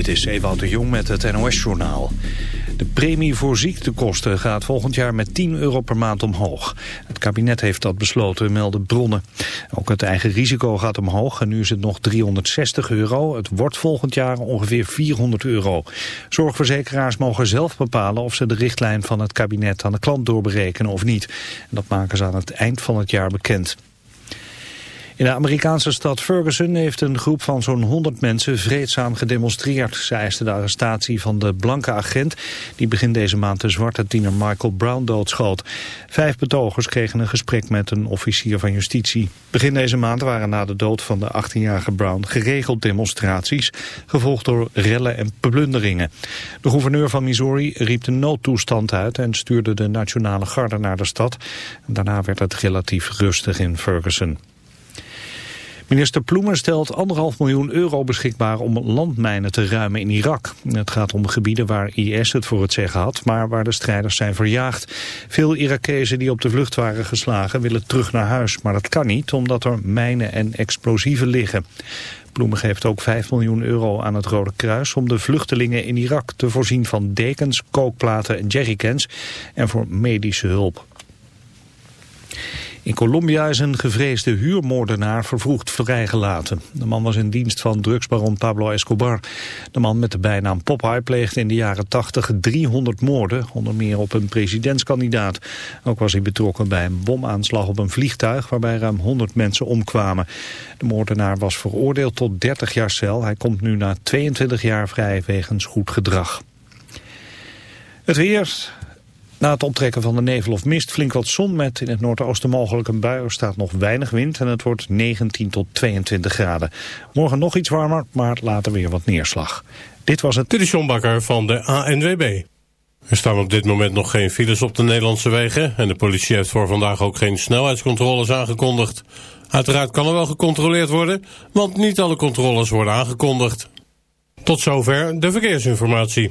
Dit is Ewout de Jong met het NOS-journaal. De premie voor ziektekosten gaat volgend jaar met 10 euro per maand omhoog. Het kabinet heeft dat besloten, melden bronnen. Ook het eigen risico gaat omhoog en nu is het nog 360 euro. Het wordt volgend jaar ongeveer 400 euro. Zorgverzekeraars mogen zelf bepalen of ze de richtlijn van het kabinet aan de klant doorberekenen of niet. Dat maken ze aan het eind van het jaar bekend. In de Amerikaanse stad Ferguson heeft een groep van zo'n 100 mensen vreedzaam gedemonstreerd. Ze eisten de arrestatie van de blanke agent die begin deze maand de zwarte tiener Michael Brown doodschoot. Vijf betogers kregen een gesprek met een officier van justitie. Begin deze maand waren na de dood van de 18-jarige Brown geregeld demonstraties, gevolgd door rellen en plunderingen. De gouverneur van Missouri riep de noodtoestand uit en stuurde de nationale garde naar de stad. Daarna werd het relatief rustig in Ferguson. Minister Ploemen stelt anderhalf miljoen euro beschikbaar om landmijnen te ruimen in Irak. Het gaat om gebieden waar IS het voor het zeggen had, maar waar de strijders zijn verjaagd. Veel Irakezen die op de vlucht waren geslagen willen terug naar huis, maar dat kan niet omdat er mijnen en explosieven liggen. Ploemen geeft ook 5 miljoen euro aan het Rode Kruis om de vluchtelingen in Irak te voorzien van dekens, kookplaten en jerrycans en voor medische hulp. In Colombia is een gevreesde huurmoordenaar vervroegd vrijgelaten. De man was in dienst van drugsbaron Pablo Escobar. De man met de bijnaam Popeye pleegde in de jaren 80 300 moorden, onder meer op een presidentskandidaat. Ook was hij betrokken bij een bomaanslag op een vliegtuig waarbij ruim 100 mensen omkwamen. De moordenaar was veroordeeld tot 30 jaar cel. Hij komt nu na 22 jaar vrij wegens goed gedrag. Het weer, na het optrekken van de nevel of mist flink wat zon met in het noordoosten mogelijk een bui. Er staat nog weinig wind en het wordt 19 tot 22 graden. Morgen nog iets warmer, maar later weer wat neerslag. Dit was het... Dit is van de ANWB. Er staan op dit moment nog geen files op de Nederlandse wegen... en de politie heeft voor vandaag ook geen snelheidscontroles aangekondigd. Uiteraard kan er wel gecontroleerd worden, want niet alle controles worden aangekondigd. Tot zover de verkeersinformatie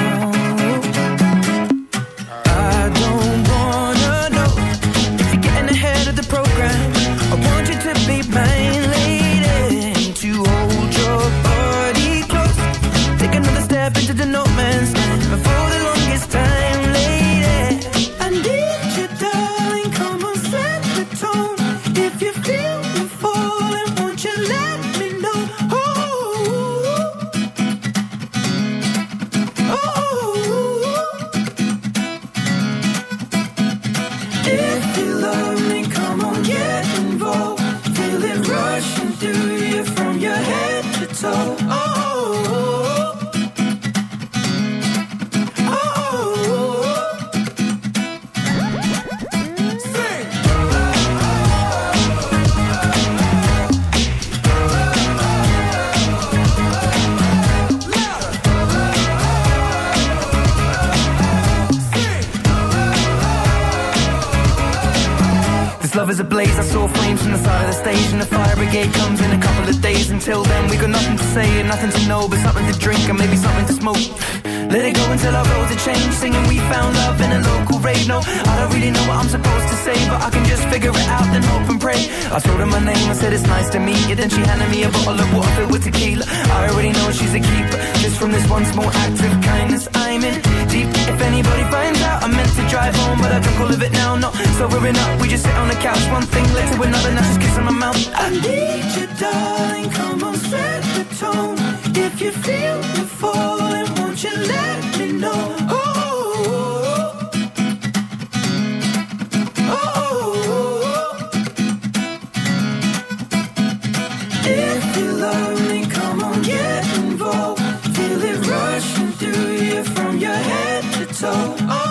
Just figure it out and hope and pray. I told her my name, I said it's nice to meet you. Then she handed me a bottle of water filled with tequila. I already know she's a keeper. Just from this one small act of kindness, I'm in deep. If anybody finds out, I meant to drive home, but I drunk all of it now. Not sobering up, we just sit on the couch. One thing led to another, now she's kissing my mouth. I need you, darling. Come on, set the tone. If you feel me falling, won't you let me know? so. Oh.